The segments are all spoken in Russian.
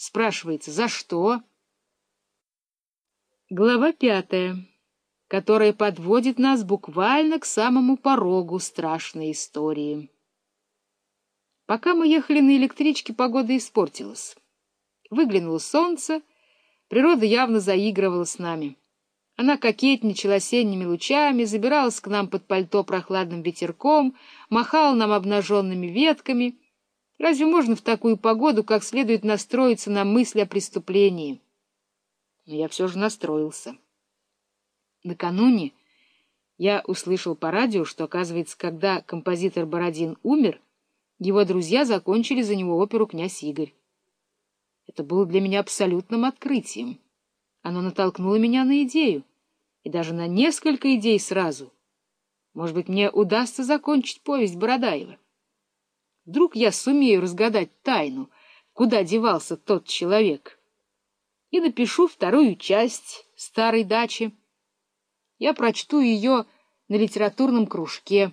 Спрашивается, за что? Глава пятая, которая подводит нас буквально к самому порогу страшной истории. Пока мы ехали на электричке, погода испортилась. Выглянуло солнце, природа явно заигрывала с нами. Она кокетничала осенними лучами, забиралась к нам под пальто прохладным ветерком, махала нам обнаженными ветками. Разве можно в такую погоду как следует настроиться на мысль о преступлении? Но я все же настроился. Накануне я услышал по радио, что, оказывается, когда композитор Бородин умер, его друзья закончили за него оперу «Князь Игорь». Это было для меня абсолютным открытием. Оно натолкнуло меня на идею, и даже на несколько идей сразу. Может быть, мне удастся закончить повесть Бородаева. Вдруг я сумею разгадать тайну, куда девался тот человек. И напишу вторую часть старой дачи. Я прочту ее на литературном кружке.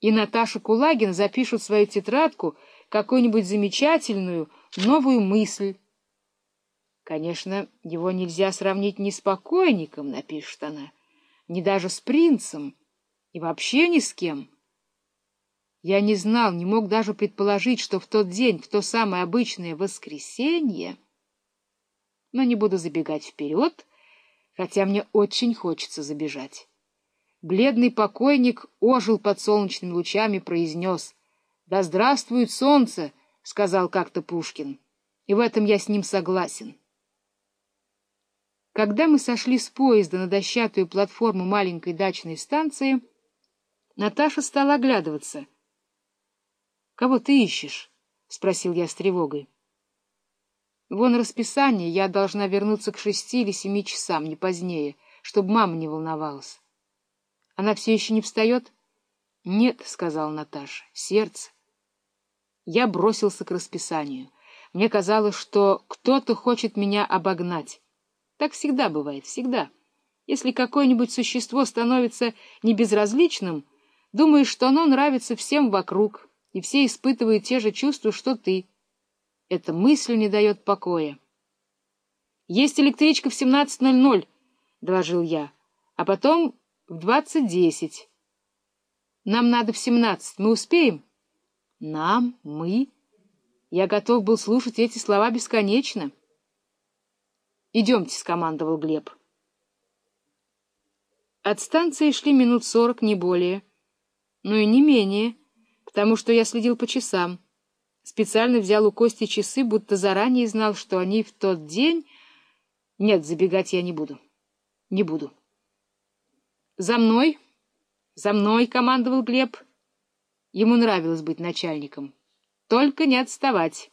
И Наташа Кулагина запишет в свою тетрадку какую-нибудь замечательную, новую мысль. Конечно, его нельзя сравнить ни с покойником, напишет она, ни даже с принцем, и вообще ни с кем. Я не знал, не мог даже предположить, что в тот день, в то самое обычное воскресенье... Но не буду забегать вперед, хотя мне очень хочется забежать. Бледный покойник ожил под солнечными лучами, произнес «Да здравствует солнце!» — сказал как-то Пушкин. И в этом я с ним согласен. Когда мы сошли с поезда на дощатую платформу маленькой дачной станции, Наташа стала оглядываться. — Кого ты ищешь? — спросил я с тревогой. — Вон расписание, я должна вернуться к шести или семи часам, не позднее, чтобы мама не волновалась. — Она все еще не встает? — Нет, — сказала Наташа, — сердце. Я бросился к расписанию. Мне казалось, что кто-то хочет меня обогнать. Так всегда бывает, всегда. Если какое-нибудь существо становится небезразличным, думаешь, что оно нравится всем вокруг, и все испытывают те же чувства, что ты. Эта мысль не дает покоя. — Есть электричка в 17.00, — доложил я, — а потом в 20.10. Нам надо в 17. Мы успеем? — нам? Мы? Я готов был слушать эти слова бесконечно. «Идемте», — скомандовал Глеб. От станции шли минут сорок, не более. но и не менее, потому что я следил по часам. Специально взял у Кости часы, будто заранее знал, что они в тот день... Нет, забегать я не буду. Не буду. «За мной! За мной!» — командовал Глеб. Ему нравилось быть начальником. Только не отставать.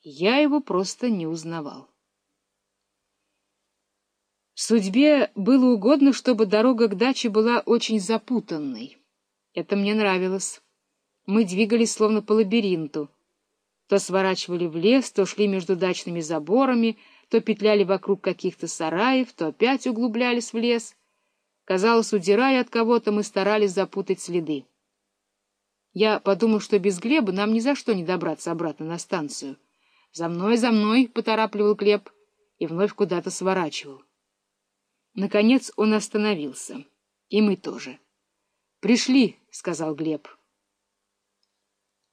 Я его просто не узнавал. Судьбе было угодно, чтобы дорога к даче была очень запутанной. Это мне нравилось. Мы двигались словно по лабиринту. То сворачивали в лес, то шли между дачными заборами, то петляли вокруг каких-то сараев, то опять углублялись в лес. Казалось, удирая от кого-то, мы старались запутать следы. Я подумал, что без Глеба нам ни за что не добраться обратно на станцию. «За мной, за мной!» — поторапливал Глеб и вновь куда-то сворачивал. Наконец он остановился. И мы тоже. «Пришли!» — сказал Глеб.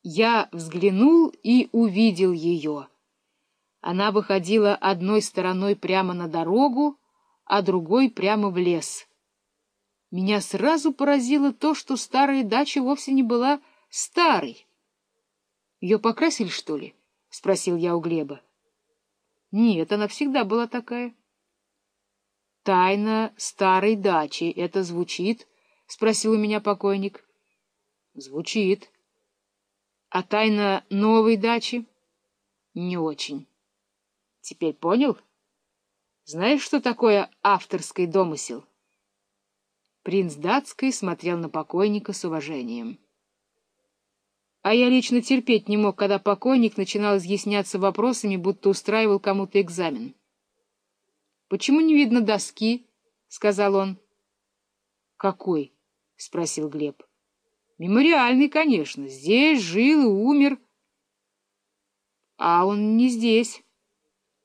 Я взглянул и увидел ее. Она выходила одной стороной прямо на дорогу, а другой прямо в лес. Меня сразу поразило то, что старая дача вовсе не была старый. — Ее покрасили, что ли? — спросил я у Глеба. — Нет, она всегда была такая. — Тайна старой дачи. Это звучит? — спросил у меня покойник. — Звучит. — А тайна новой дачи? — Не очень. — Теперь понял? Знаешь, что такое авторский домысел? Принц датской смотрел на покойника с уважением. — а я лично терпеть не мог, когда покойник начинал изъясняться вопросами, будто устраивал кому-то экзамен. — Почему не видно доски? — сказал он. — Какой? — спросил Глеб. — Мемориальный, конечно. Здесь жил и умер. А он не здесь.